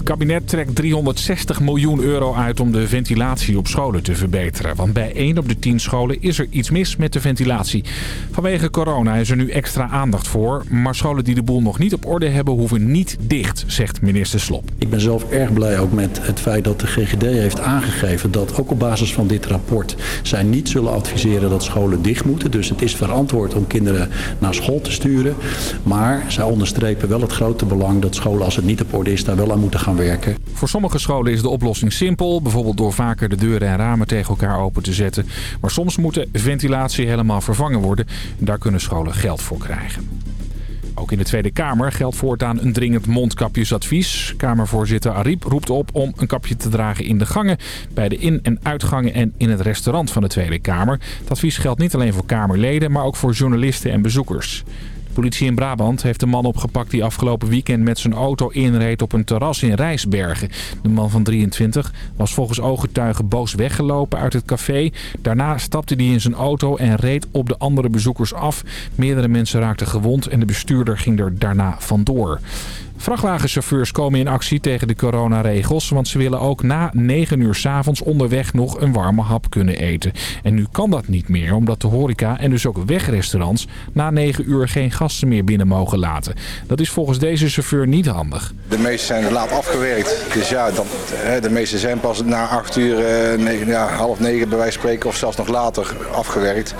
Het kabinet trekt 360 miljoen euro uit om de ventilatie op scholen te verbeteren. Want bij 1 op de 10 scholen is er iets mis met de ventilatie. Vanwege corona is er nu extra aandacht voor. Maar scholen die de boel nog niet op orde hebben hoeven niet dicht, zegt minister Slop. Ik ben zelf erg blij ook met het feit dat de GGD heeft aangegeven... dat ook op basis van dit rapport zij niet zullen adviseren dat scholen dicht moeten. Dus het is verantwoord om kinderen naar school te sturen. Maar zij onderstrepen wel het grote belang dat scholen als het niet op orde is... daar wel aan moeten gaan Voor sommige scholen is de oplossing simpel. Bijvoorbeeld door vaker de deuren en ramen tegen elkaar open te zetten. Maar soms moet de ventilatie helemaal vervangen worden. En daar kunnen scholen geld voor krijgen. Ook in de Tweede Kamer geldt voortaan een dringend mondkapjesadvies. Kamervoorzitter Ariep roept op om een kapje te dragen in de gangen, bij de in- en uitgangen en in het restaurant van de Tweede Kamer. Het advies geldt niet alleen voor Kamerleden, maar ook voor journalisten en bezoekers politie in Brabant heeft een man opgepakt die afgelopen weekend met zijn auto inreed op een terras in Rijsbergen. De man van 23 was volgens ooggetuigen boos weggelopen uit het café. Daarna stapte hij in zijn auto en reed op de andere bezoekers af. Meerdere mensen raakten gewond en de bestuurder ging er daarna vandoor. Vrachtwagenchauffeurs komen in actie tegen de coronaregels, want ze willen ook na 9 uur s'avonds onderweg nog een warme hap kunnen eten. En nu kan dat niet meer, omdat de horeca en dus ook wegrestaurants na 9 uur geen gasten meer binnen mogen laten. Dat is volgens deze chauffeur niet handig. De meesten zijn laat afgewerkt, dus ja, dan, de meesten zijn pas na 8 uur, eh, ja, half 9 bij wijze van spreken of zelfs nog later afgewerkt.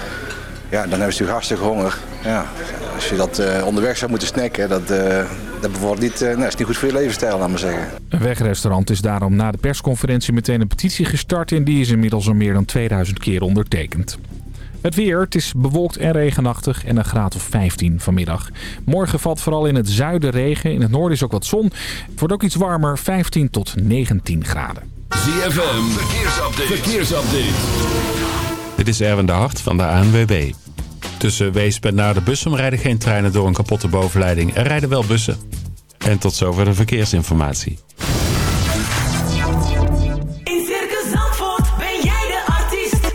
Ja, dan hebben ze natuurlijk hartstikke honger. Ja, als je dat uh, onderweg zou moeten snacken, dat, uh, dat bijvoorbeeld niet, uh, nou, is niet goed voor je levensstijl, laat maar zeggen. Een wegrestaurant is daarom na de persconferentie meteen een petitie gestart... en die is inmiddels al meer dan 2000 keer ondertekend. Het weer, het is bewolkt en regenachtig en een graad of 15 vanmiddag. Morgen valt vooral in het zuiden regen, in het noorden is ook wat zon. Het wordt ook iets warmer, 15 tot 19 graden. ZFM, verkeersupdate. verkeersupdate. Dit is Erwin de Hart van de ANWB. Tussen Weesp en naar de Bussum rijden geen treinen door een kapotte bovenleiding. Er rijden wel bussen. En tot zover de verkeersinformatie. In Circus Zandvoort ben jij de artiest.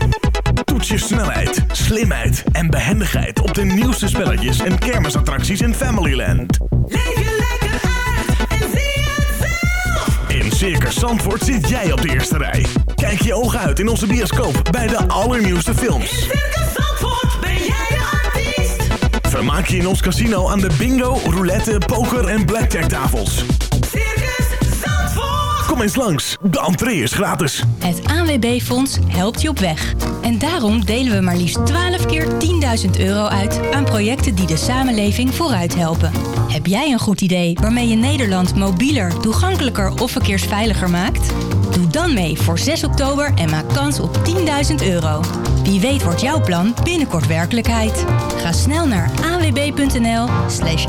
Toets je snelheid, slimheid en behendigheid op de nieuwste spelletjes en kermisattracties in Familyland. Leef je lekker uit en zie het zelf. In Circus Zandvoort zit jij op de eerste rij. Kijk je ogen uit in onze bioscoop bij de allernieuwste films. In Vermaak je in ons casino aan de bingo, roulette, poker en blackjack tafels. Circus Zandvoort. Kom eens langs, de entree is gratis. Het ANWB-fonds helpt je op weg. En daarom delen we maar liefst 12 keer 10.000 euro uit aan projecten die de samenleving vooruit helpen. Heb jij een goed idee waarmee je Nederland mobieler, toegankelijker of verkeersveiliger maakt? Doe dan mee voor 6 oktober en maak kans op 10.000 euro. Wie weet wordt jouw plan binnenkort werkelijkheid. Ga snel naar anwb.nl slash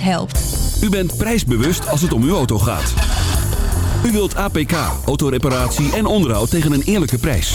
helpt. U bent prijsbewust als het om uw auto gaat. U wilt APK, autoreparatie en onderhoud tegen een eerlijke prijs.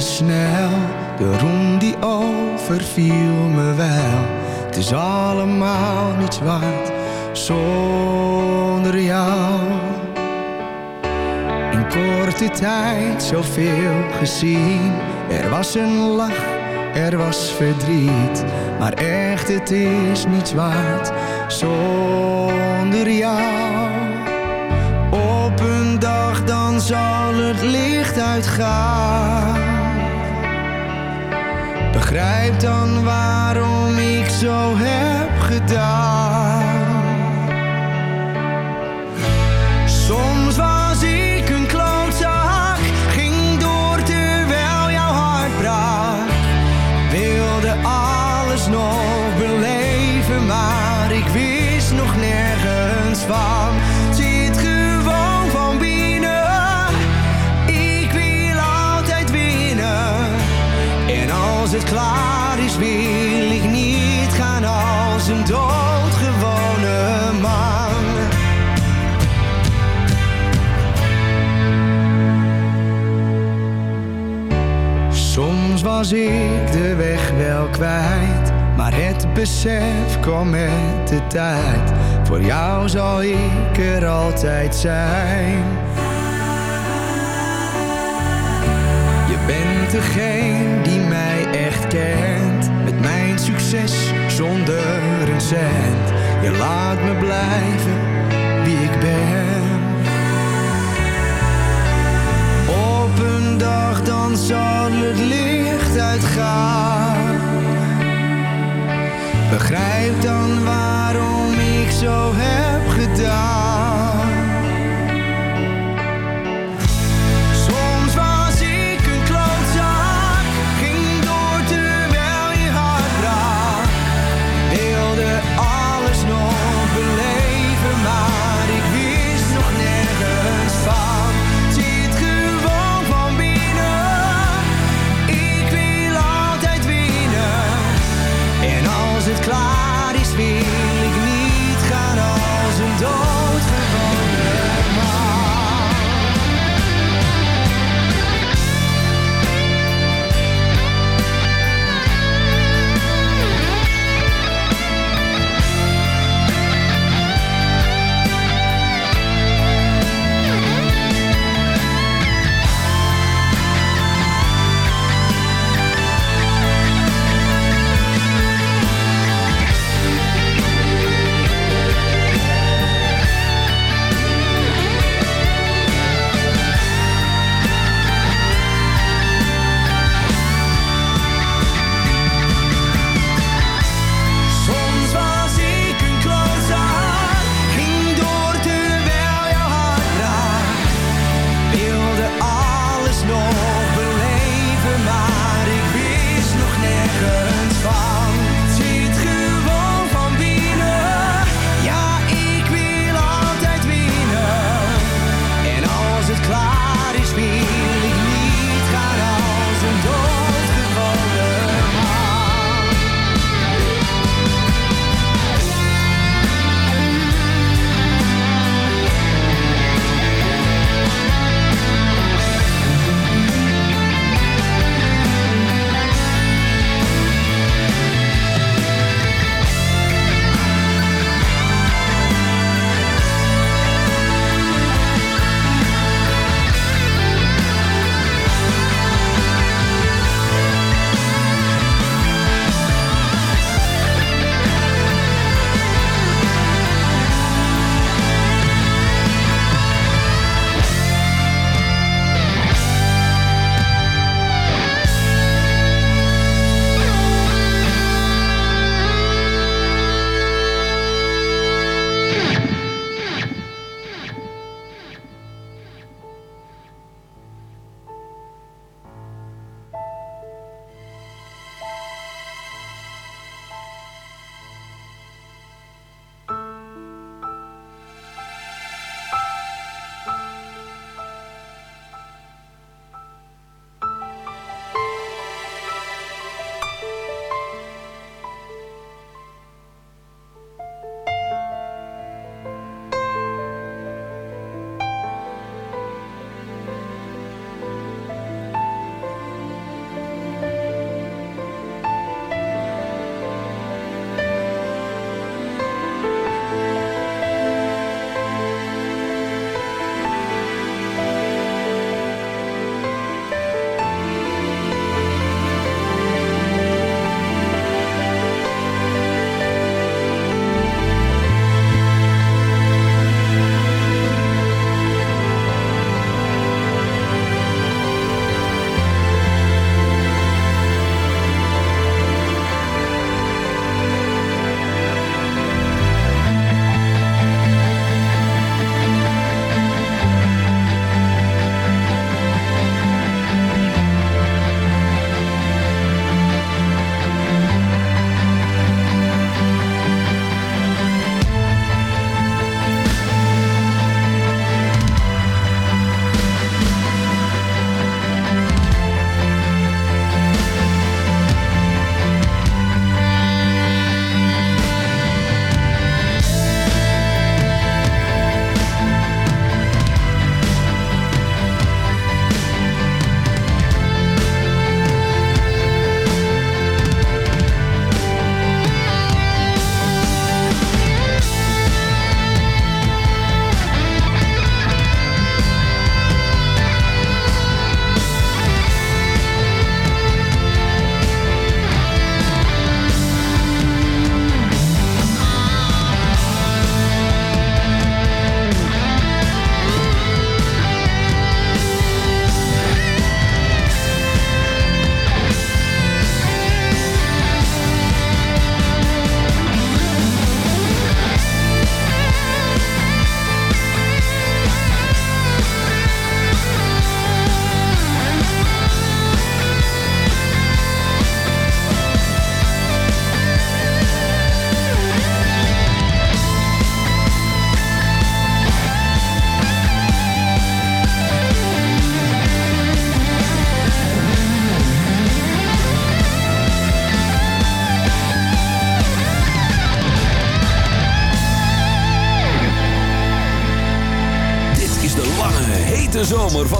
Snel. De roem die overviel me wel. Het is allemaal niets waard zonder jou. In korte tijd zoveel gezien. Er was een lach, er was verdriet. Maar echt, het is niets waard zonder jou. Op een dag dan zal het licht uitgaan. Begrijp dan waarom ik zo heb gedaan. Het klaar is, wil ik niet gaan als een doodgewone man. Soms was ik de weg wel kwijt, maar het besef kwam met de tijd. Voor jou zal ik er altijd zijn. Je bent degene zonder een cent. Je laat me blijven wie ik ben. Op een dag dan zal het licht uitgaan. Begrijp dan waarom ik zo heb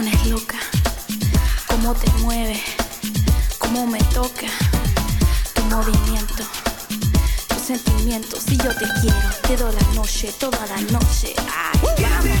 pones loca, cómo te mueve, cómo me toca tu movimiento, tus sentimientos. Si yo te quiero, te doy la noche, toda la noche. Ay, vamos.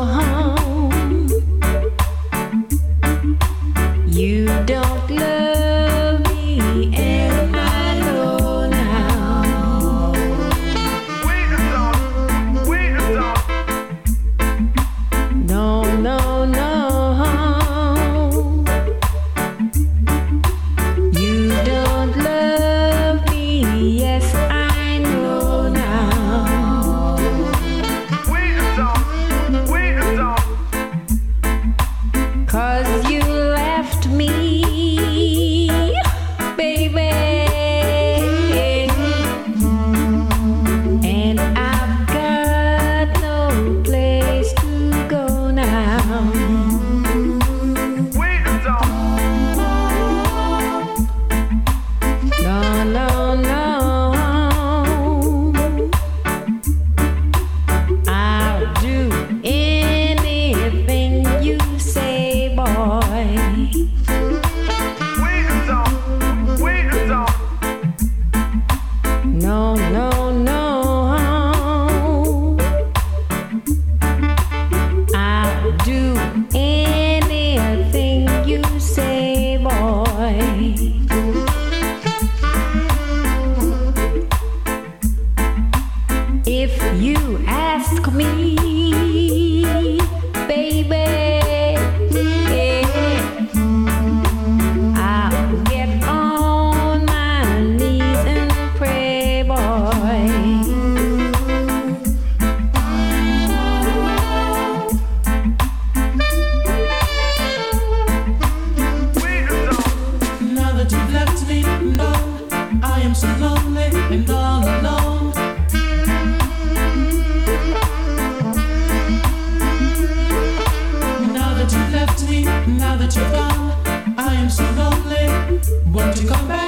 now that you're gone, I am so lonely. Won't you come back?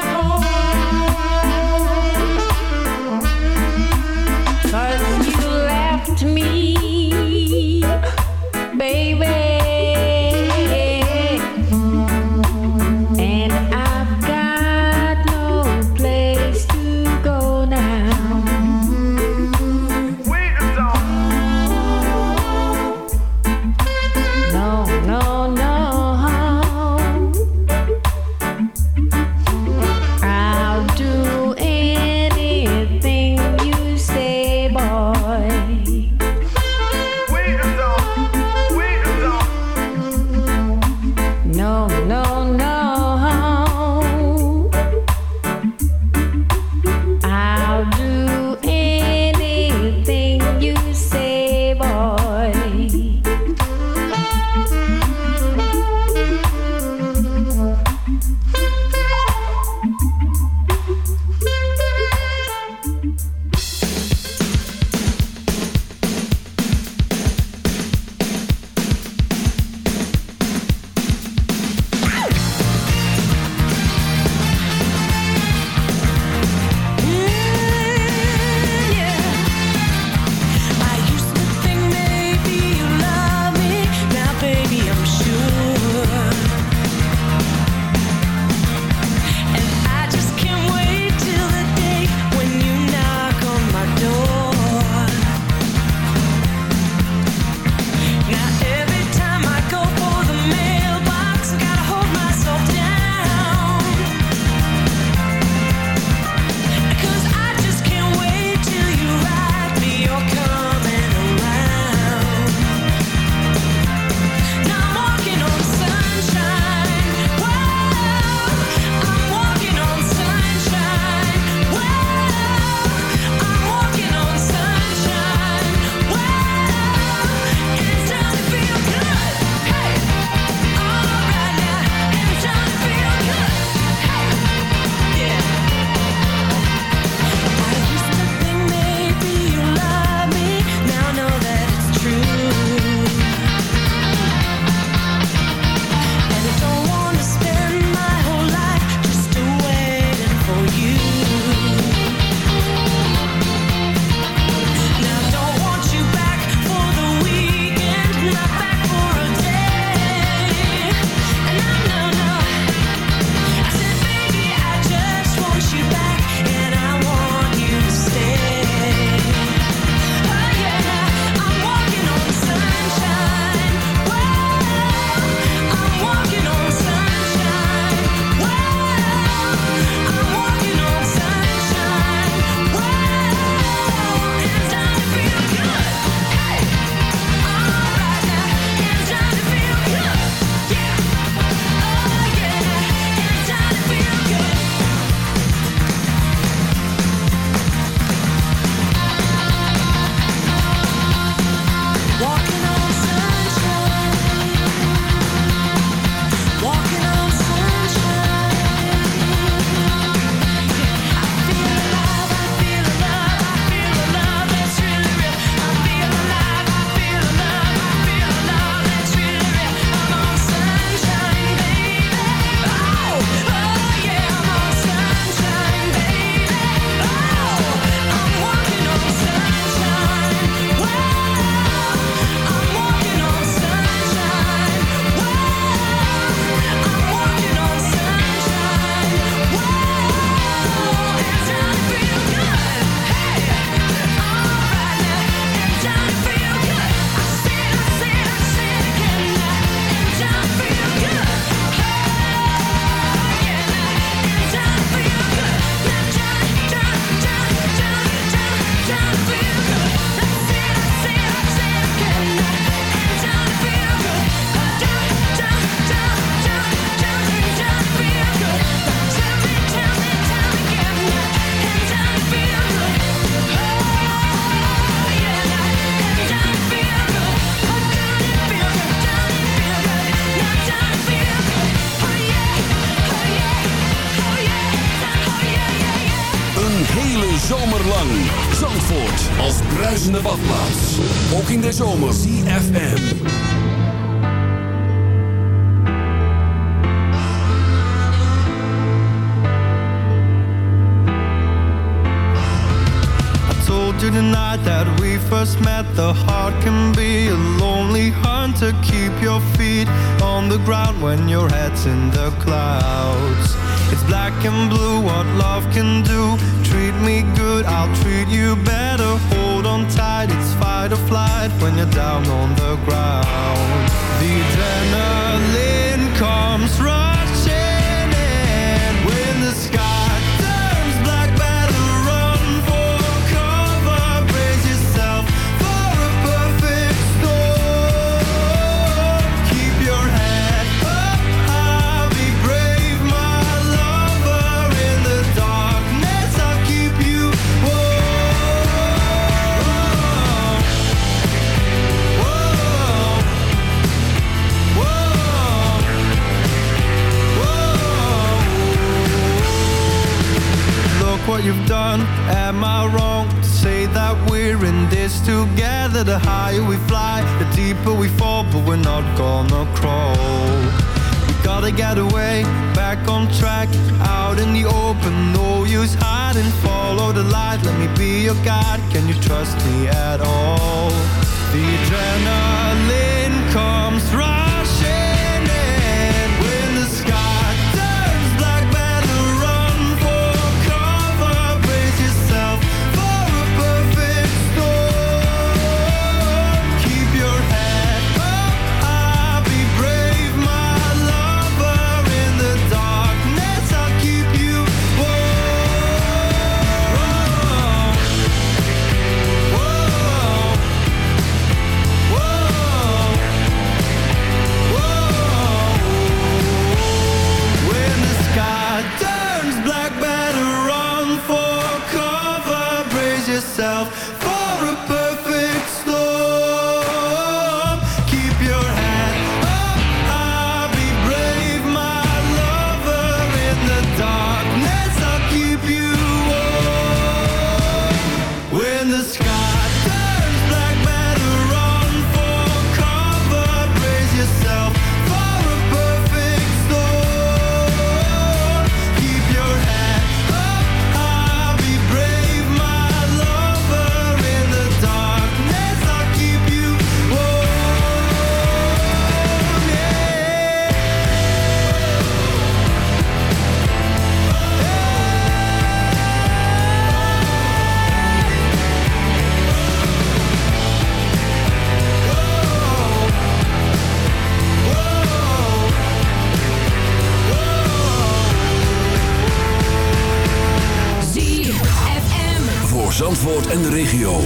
En de regio.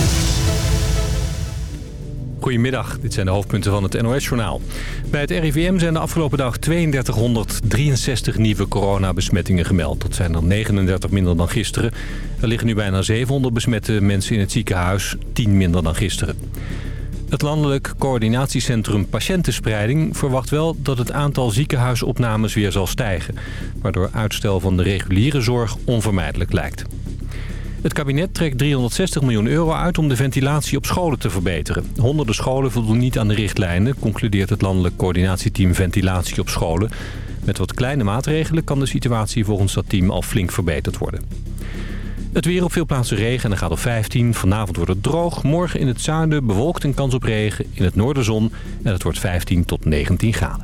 Goedemiddag, dit zijn de hoofdpunten van het NOS-journaal. Bij het RIVM zijn de afgelopen dag 3263 nieuwe coronabesmettingen gemeld. Dat zijn er 39 minder dan gisteren. Er liggen nu bijna 700 besmette mensen in het ziekenhuis, 10 minder dan gisteren. Het Landelijk Coördinatiecentrum Patiëntenspreiding verwacht wel dat het aantal ziekenhuisopnames weer zal stijgen. Waardoor uitstel van de reguliere zorg onvermijdelijk lijkt. Het kabinet trekt 360 miljoen euro uit om de ventilatie op scholen te verbeteren. Honderden scholen voldoen niet aan de richtlijnen, concludeert het landelijk coördinatieteam Ventilatie op scholen. Met wat kleine maatregelen kan de situatie volgens dat team al flink verbeterd worden. Het weer op veel plaatsen regen en dan gaat op 15. Vanavond wordt het droog. Morgen in het zuiden bewolkt en kans op regen. In het noorden zon. En het wordt 15 tot 19 graden.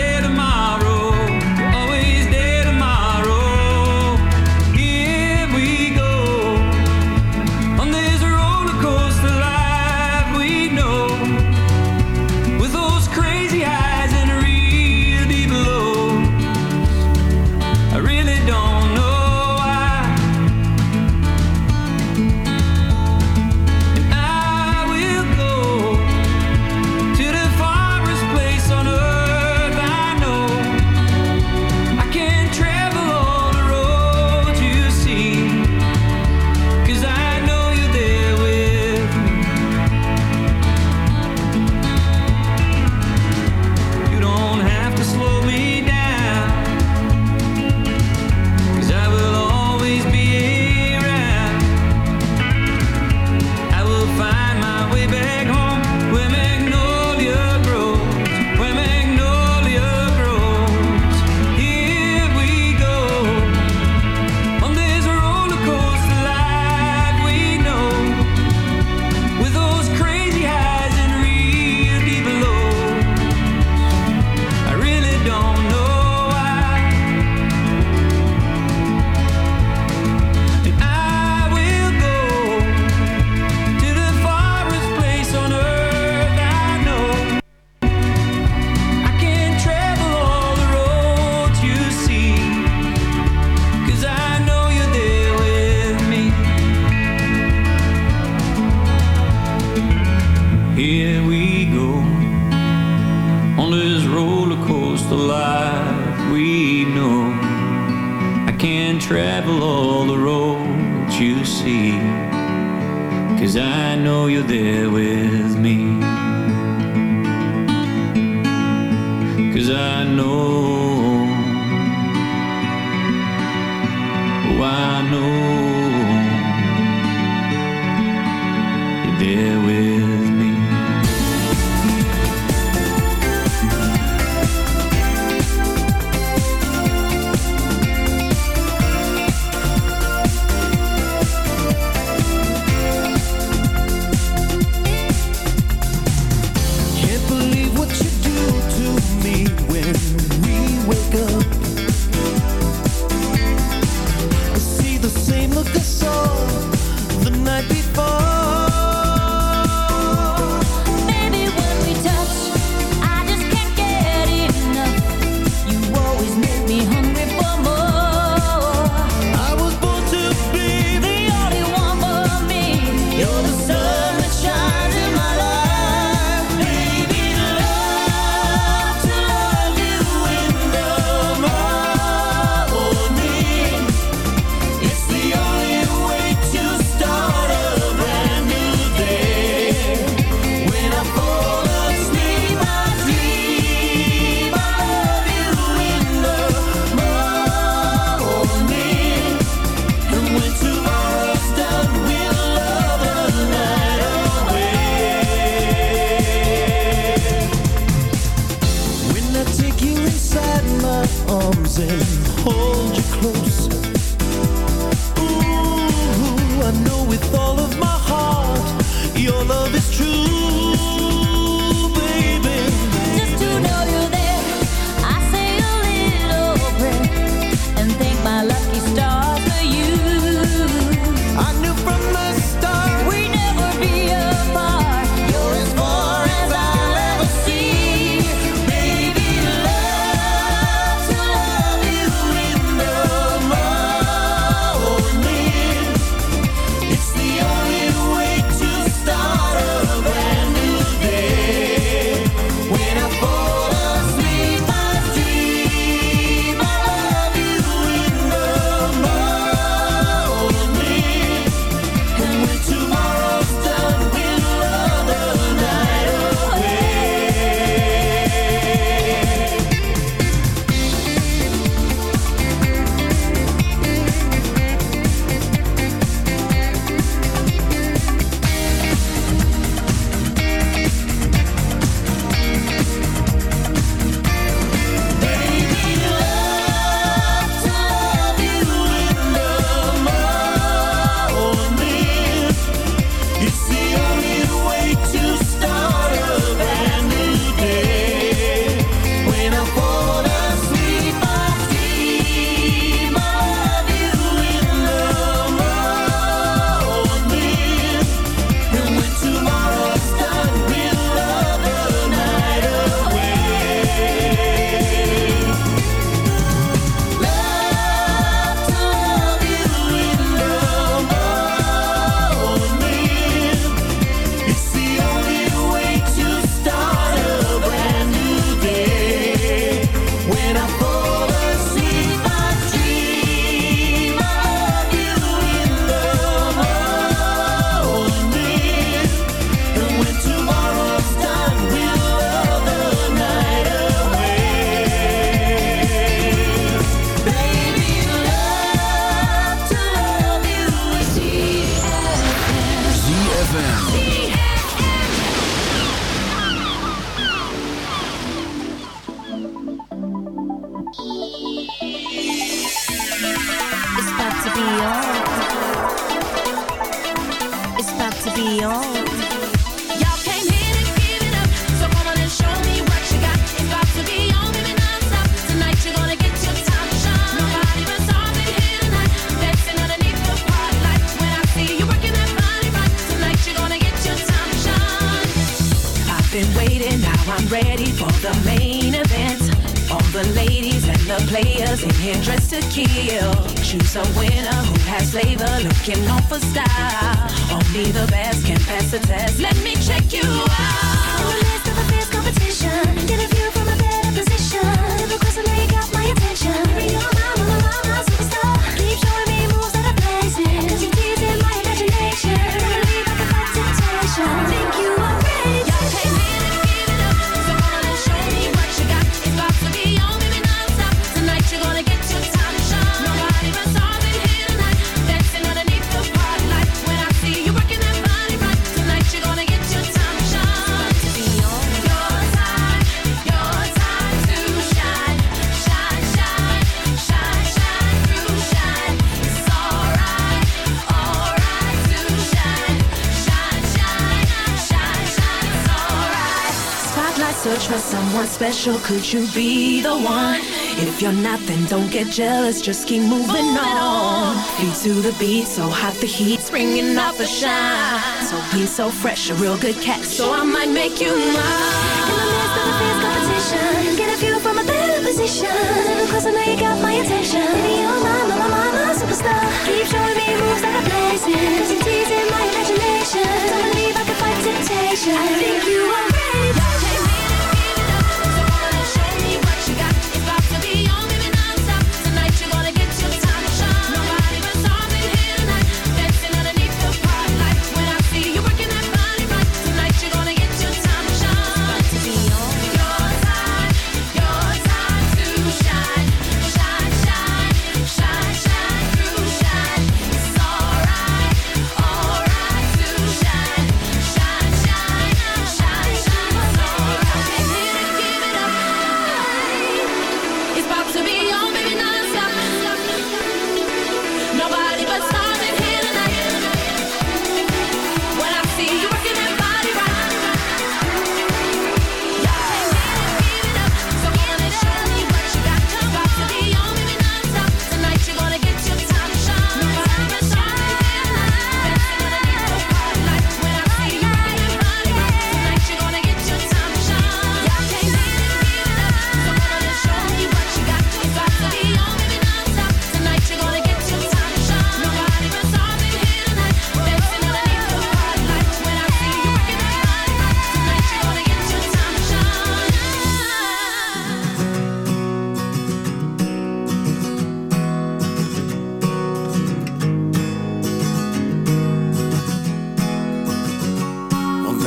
with me. Cause I know, oh, I know. Special. Could you be the one? If you're not, then don't get jealous. Just keep moving on. Feet to the beat, so hot the heat's bringing out the shine. So clean, so fresh, a real good catch. So I might make you mine. In the midst of a fierce competition, get a view from a better position. Never question that you got my attention. Baby, you're my, my, my, my, my superstar. Keep showing me moves that are blazing. 'Cause you're teasing my imagination. Don't believe I can fight temptation. I think you are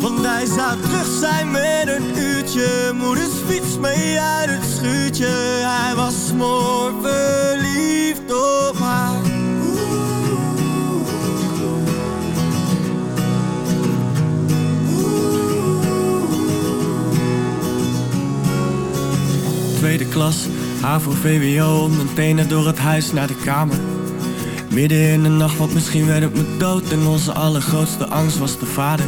Want hij zou terug zijn met een uurtje. Moeders fiets mee uit het schuurtje. Hij was smoor verliefd op haar. Tweede klas, HAVO, VWO, mijn tenen door het huis naar de kamer. Midden in de nacht, want misschien werd het me dood. En onze allergrootste angst was de vader.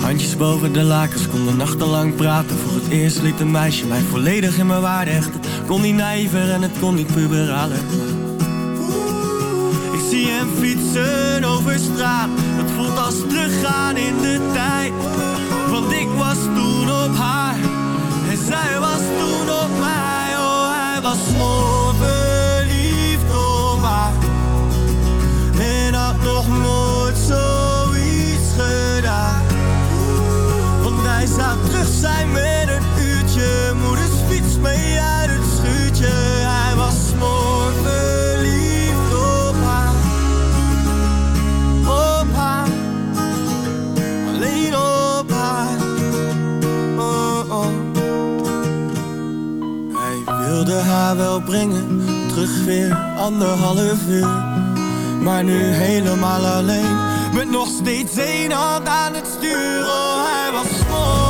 Handjes boven de lakens, konden nachtenlang praten. Voor het eerst liet een meisje mij volledig in mijn waarde hechten. Kon niet naïver en het kon niet puberaler. Ik zie hem fietsen over straat. Het voelt als teruggaan in de tijd. Want ik was toen op haar. En zij was toen op mij. Oh, hij was mooi zijn met een uurtje. Moeders fiets mee uit het schuurtje. Hij was mooi verliefd op haar. Op haar. Alleen op haar. Oh, oh. Hij wilde haar wel brengen. Terug weer anderhalf uur. Maar nu helemaal alleen Met nog steeds één hand aan het stuur Oh, hij was mooi